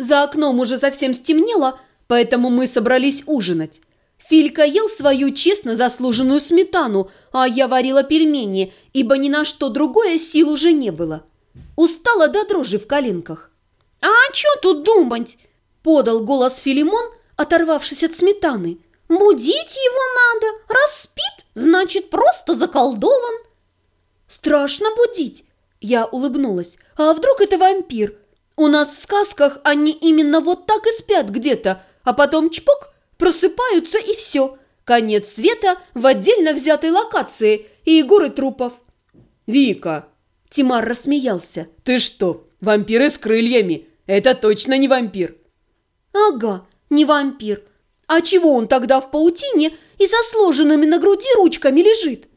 За окном уже совсем стемнело, поэтому мы собрались ужинать. Филька ел свою честно заслуженную сметану, а я варила пельмени, ибо ни на что другое сил уже не было. Устала до дрожи в коленках. «А что тут думать?» – подал голос Филимон, оторвавшись от сметаны. «Будить его надо. Раз спит, значит, просто заколдован». «Страшно будить!» – я улыбнулась. «А вдруг это вампир? У нас в сказках они именно вот так и спят где-то, а потом чпок, просыпаются и все. Конец света в отдельно взятой локации и горы трупов. «Вика!» – Тимар рассмеялся. «Ты что, вампиры с крыльями? Это точно не вампир!» «Ага, не вампир. А чего он тогда в паутине и со сложенными на груди ручками лежит?»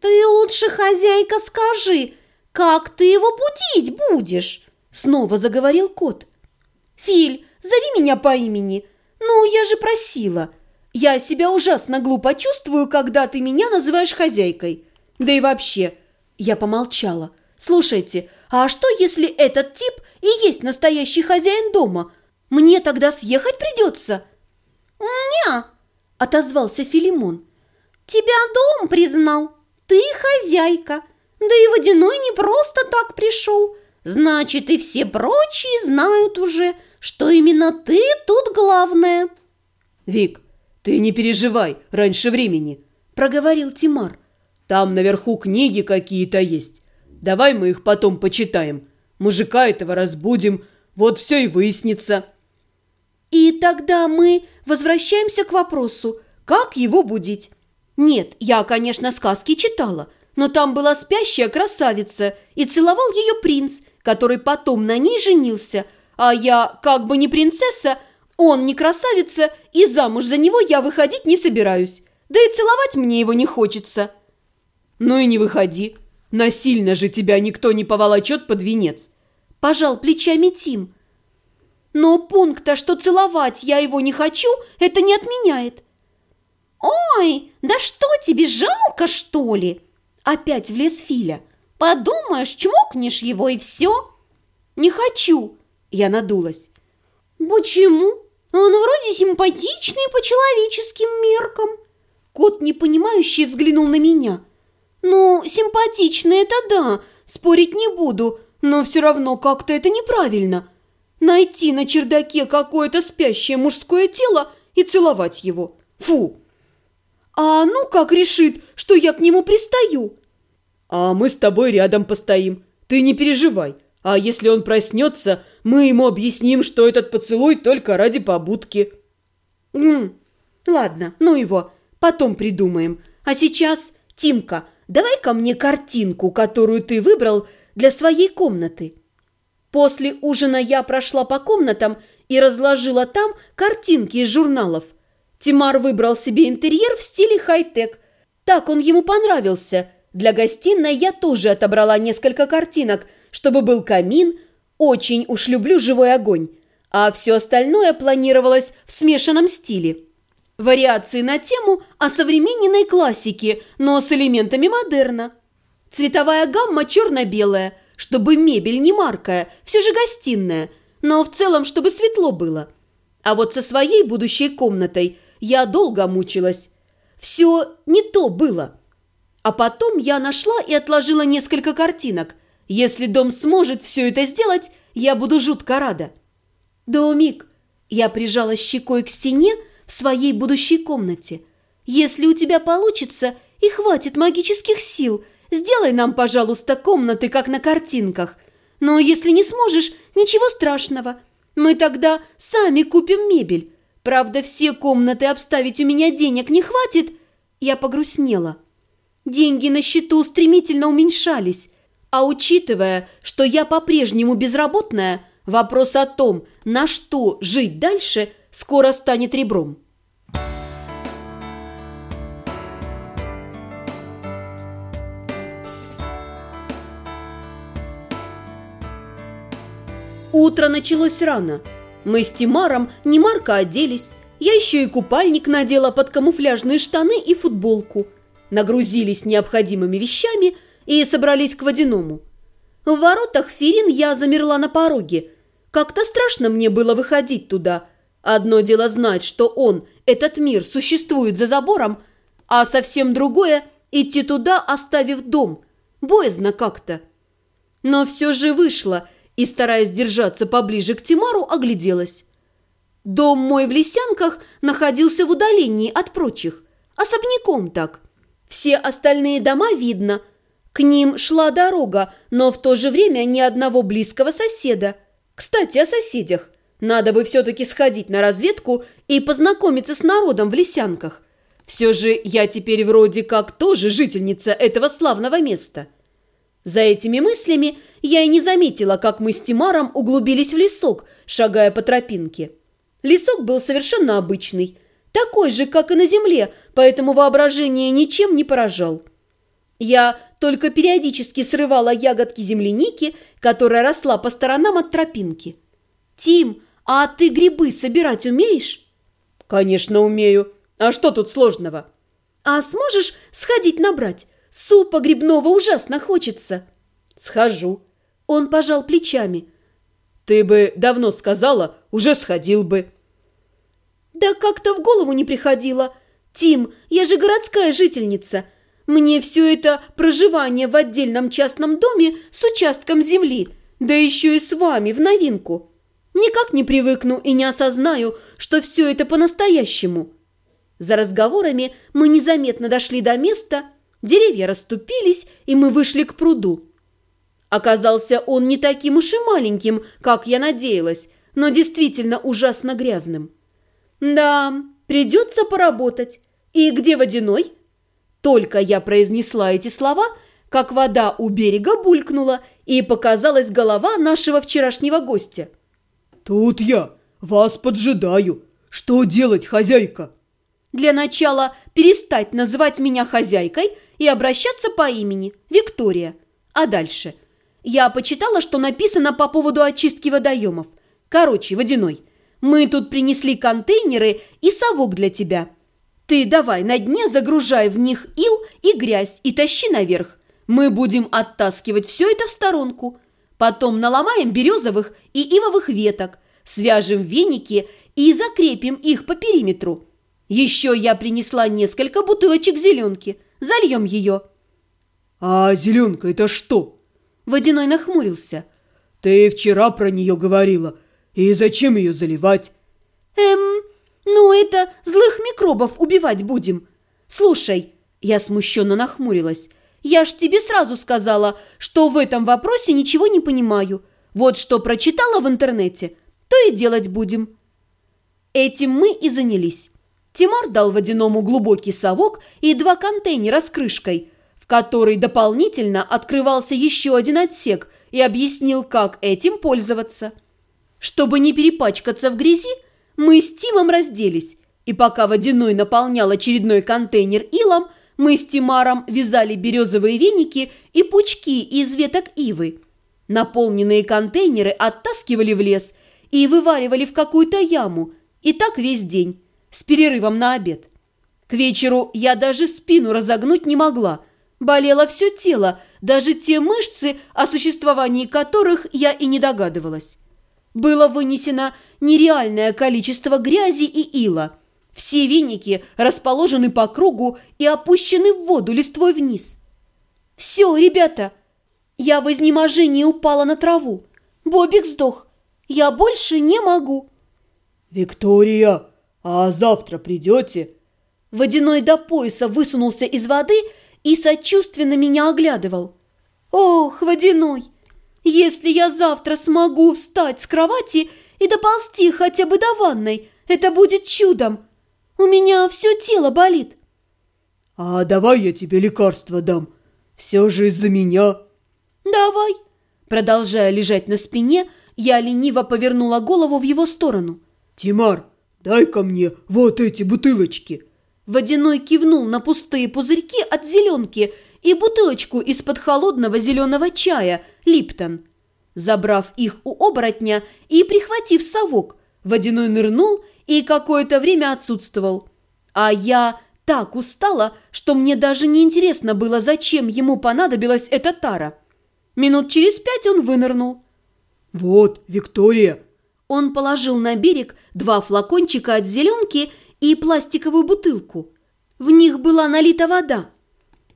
«Ты лучше, хозяйка, скажи, как ты его будить будешь?» Снова заговорил кот. «Филь, зови меня по имени. Ну, я же просила. Я себя ужасно глупо чувствую, когда ты меня называешь хозяйкой. Да и вообще...» Я помолчала. «Слушайте, а что, если этот тип и есть настоящий хозяин дома? Мне тогда съехать придется?» «Не-а», отозвался Филимон. «Тебя дом признал. Ты хозяйка. Да и Водяной не просто так пришел. Значит, и все прочие знают уже, что именно ты тут главная. Вик, ты не переживай раньше времени, проговорил Тимар. Там наверху книги какие-то есть. Давай мы их потом почитаем. Мужика этого разбудим, вот все и выяснится. И тогда мы возвращаемся к вопросу, как его будить. Нет, я, конечно, сказки читала, но там была спящая красавица, и целовал ее принц, который потом на ней женился, а я как бы не принцесса, он не красавица, и замуж за него я выходить не собираюсь. Да и целовать мне его не хочется». «Ну и не выходи. Насильно же тебя никто не поволочет под венец». Пожал плечами Тим. «Но пункта, что целовать я его не хочу, это не отменяет». «Ой, да что тебе, жалко, что ли?» Опять влез Филя. Подумаешь, чмокнешь его и все. Не хочу, я надулась. Почему? Он вроде симпатичный по человеческим меркам. Кот, непонимающий, взглянул на меня. Ну, симпатичный это да, спорить не буду, но все равно как-то это неправильно. Найти на чердаке какое-то спящее мужское тело и целовать его. Фу! А ну как решит, что я к нему пристаю? А мы с тобой рядом постоим. Ты не переживай. А если он проснется, мы ему объясним, что этот поцелуй только ради побудки. М ладно, ну его, потом придумаем. А сейчас, Тимка, давай ко мне картинку, которую ты выбрал для своей комнаты. После ужина я прошла по комнатам и разложила там картинки из журналов. Тимар выбрал себе интерьер в стиле хай-тек. Так он ему понравился – для гостиной я тоже отобрала несколько картинок, чтобы был камин, очень уж люблю живой огонь, а все остальное планировалось в смешанном стиле. Вариации на тему о современной классике, но с элементами модерна. Цветовая гамма черно-белая, чтобы мебель не маркая, все же гостиная, но в целом, чтобы светло было. А вот со своей будущей комнатой я долго мучилась. Все не то было. А потом я нашла и отложила несколько картинок. Если дом сможет все это сделать, я буду жутко рада. Домик, я прижала щекой к стене в своей будущей комнате. Если у тебя получится и хватит магических сил, сделай нам, пожалуйста, комнаты, как на картинках. Но если не сможешь, ничего страшного. Мы тогда сами купим мебель. Правда, все комнаты обставить у меня денег не хватит. Я погрустнела. Деньги на счету стремительно уменьшались, а учитывая, что я по-прежнему безработная, вопрос о том, на что жить дальше, скоро станет ребром. Утро началось рано. Мы с Тимаром не марко оделись. Я еще и купальник надела под камуфляжные штаны и футболку – нагрузились необходимыми вещами и собрались к водяному. В воротах Фирин я замерла на пороге. Как-то страшно мне было выходить туда. Одно дело знать, что он, этот мир, существует за забором, а совсем другое – идти туда, оставив дом. Боязно как-то. Но все же вышло, и, стараясь держаться поближе к Тимару, огляделась. Дом мой в Лисянках находился в удалении от прочих, особняком так. Все остальные дома видно. К ним шла дорога, но в то же время ни одного близкого соседа. Кстати, о соседях. Надо бы все-таки сходить на разведку и познакомиться с народом в Лисянках. Все же я теперь вроде как тоже жительница этого славного места. За этими мыслями я и не заметила, как мы с Тимаром углубились в лесок, шагая по тропинке. Лесок был совершенно обычный, такой же, как и на земле, поэтому воображение ничем не поражал. Я только периодически срывала ягодки земляники, которая росла по сторонам от тропинки. «Тим, а ты грибы собирать умеешь?» «Конечно умею. А что тут сложного?» «А сможешь сходить набрать? Супа грибного ужасно хочется». «Схожу». Он пожал плечами. «Ты бы давно сказала, уже сходил бы». «Да как-то в голову не приходило. Тим, я же городская жительница. Мне все это проживание в отдельном частном доме с участком земли, да еще и с вами в новинку. Никак не привыкну и не осознаю, что все это по-настоящему». За разговорами мы незаметно дошли до места, деревья расступились, и мы вышли к пруду. Оказался он не таким уж и маленьким, как я надеялась, но действительно ужасно грязным. «Да, придется поработать. И где водяной?» Только я произнесла эти слова, как вода у берега булькнула, и показалась голова нашего вчерашнего гостя. «Тут я, вас поджидаю. Что делать, хозяйка?» Для начала перестать называть меня хозяйкой и обращаться по имени Виктория. А дальше? Я почитала, что написано по поводу очистки водоемов. Короче, водяной. Мы тут принесли контейнеры и совок для тебя. Ты давай на дне загружай в них ил и грязь и тащи наверх. Мы будем оттаскивать все это в сторонку. Потом наломаем березовых и ивовых веток, свяжем веники и закрепим их по периметру. Еще я принесла несколько бутылочек зеленки. Зальем ее. А зеленка это что? Водяной нахмурился. Ты вчера про нее говорила. И зачем ее заливать? Эм, ну это злых микробов убивать будем. Слушай, я смущенно нахмурилась. Я ж тебе сразу сказала, что в этом вопросе ничего не понимаю. Вот что прочитала в интернете, то и делать будем. Этим мы и занялись. Тимар дал водяному глубокий совок и два контейнера с крышкой, в который дополнительно открывался еще один отсек и объяснил, как этим пользоваться. Чтобы не перепачкаться в грязи, мы с Тимом разделись, и пока Водяной наполнял очередной контейнер илом, мы с Тимаром вязали березовые веники и пучки из веток ивы. Наполненные контейнеры оттаскивали в лес и вываривали в какую-то яму, и так весь день, с перерывом на обед. К вечеру я даже спину разогнуть не могла. Болело все тело, даже те мышцы, о существовании которых я и не догадывалась. Было вынесено нереальное количество грязи и ила. Все веники расположены по кругу и опущены в воду листвой вниз. «Все, ребята!» Я в изнеможении упала на траву. Бобик сдох. Я больше не могу. «Виктория, а завтра придете?» Водяной до пояса высунулся из воды и сочувственно меня оглядывал. «Ох, Водяной, если я завтра смогу встать с кровати и доползти хотя бы до ванной, это будет чудом. У меня все тело болит. А давай я тебе лекарство дам. Все же из-за меня. Давай. Продолжая лежать на спине, я лениво повернула голову в его сторону. Тимар, дай-ка мне вот эти бутылочки. Водяной кивнул на пустые пузырьки от зеленки – и бутылочку из-под холодного зеленого чая «Липтон». Забрав их у оборотня и прихватив совок, водяной нырнул и какое-то время отсутствовал. А я так устала, что мне даже не интересно было, зачем ему понадобилась эта тара. Минут через пять он вынырнул. «Вот, Виктория, Он положил на берег два флакончика от зеленки и пластиковую бутылку. В них была налита вода.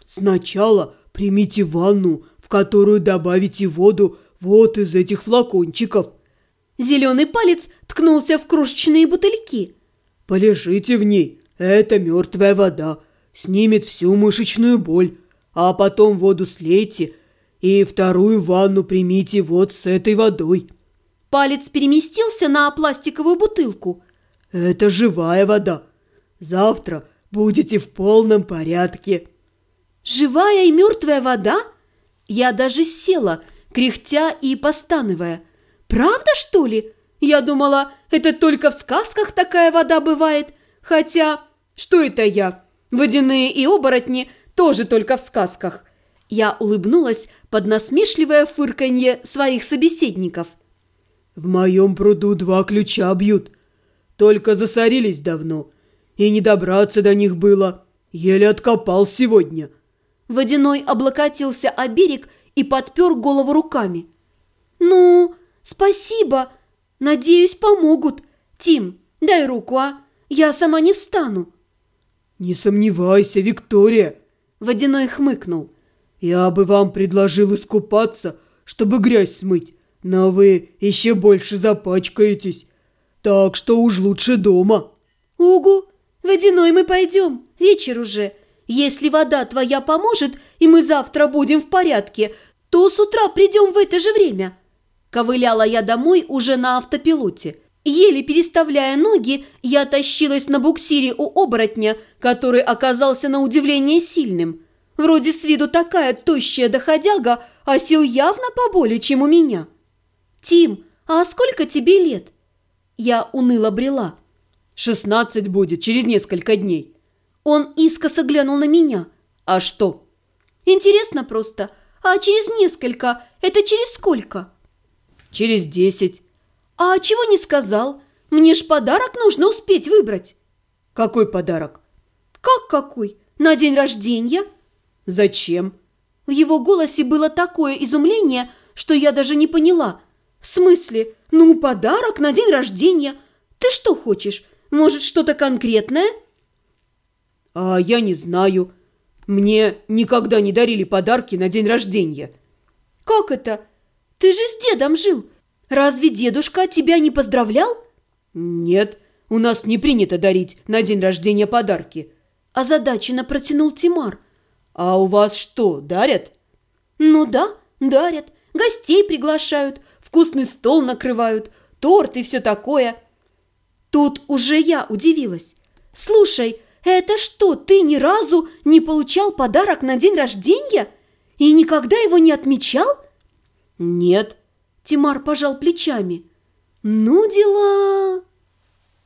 Сначала примите ванну, в которую добавите воду вот из этих флакончиков. Зеленый палец ткнулся в крошечные бутыльки. Полежите в ней, это мертвая вода, снимет всю мышечную боль. А потом воду слейте и вторую ванну примите вот с этой водой. Палец переместился на пластиковую бутылку. Это живая вода. Завтра будете в полном порядке. Живая и мертвая вода? Я даже села, кряхтя и постановая. Правда, что ли? Я думала, это только в сказках такая вода бывает. Хотя, что это я? Водяные и оборотни тоже только в сказках. Я улыбнулась под насмешливое фырканье своих собеседников. В моем пруду два ключа бьют. Только засорились давно, и не добраться до них было. Еле откопал сегодня. Водяной облокотился о берег и подпер голову руками. «Ну, спасибо. Надеюсь, помогут. Тим, дай руку, а? Я сама не встану». «Не сомневайся, Виктория!» Водяной хмыкнул. «Я бы вам предложил искупаться, чтобы грязь смыть, но вы еще больше запачкаетесь. Так что уж лучше дома». «Угу, водяной мы пойдем, вечер уже. Если вода твоя поможет, и мы завтра будем в порядке, то с утра придем в это же время». Ковыляла я домой уже на автопилоте. Еле переставляя ноги, я тащилась на буксире у оборотня, который оказался на удивление сильным. Вроде с виду такая тощая доходяга, а сил явно поболее, чем у меня. «Тим, а сколько тебе лет?» Я уныло брела. «Шестнадцать будет через несколько дней». Он искоса глянул на меня. «А что?» «Интересно просто. А через несколько? Это через сколько?» «Через десять». «А чего не сказал? Мне ж подарок нужно успеть выбрать». «Какой подарок?» «Как какой? На день рождения?» «Зачем?» В его голосе было такое изумление, что я даже не поняла. «В смысле? Ну, подарок на день рождения. Ты что хочешь? Может, что-то конкретное?» «А я не знаю. Мне никогда не дарили подарки на день рождения». «Как это? Ты же с дедом жил. Разве дедушка тебя не поздравлял?» «Нет, у нас не принято дарить на день рождения подарки». Озадаченно протянул Тимар. «А у вас что, дарят?» «Ну да, дарят. Гостей приглашают, вкусный стол накрывают, торт и все такое». Тут уже я удивилась. «Слушай, это что, ты ни разу не получал подарок на день рождения и никогда его не отмечал?» «Нет», Тимар пожал плечами. «Ну дела!»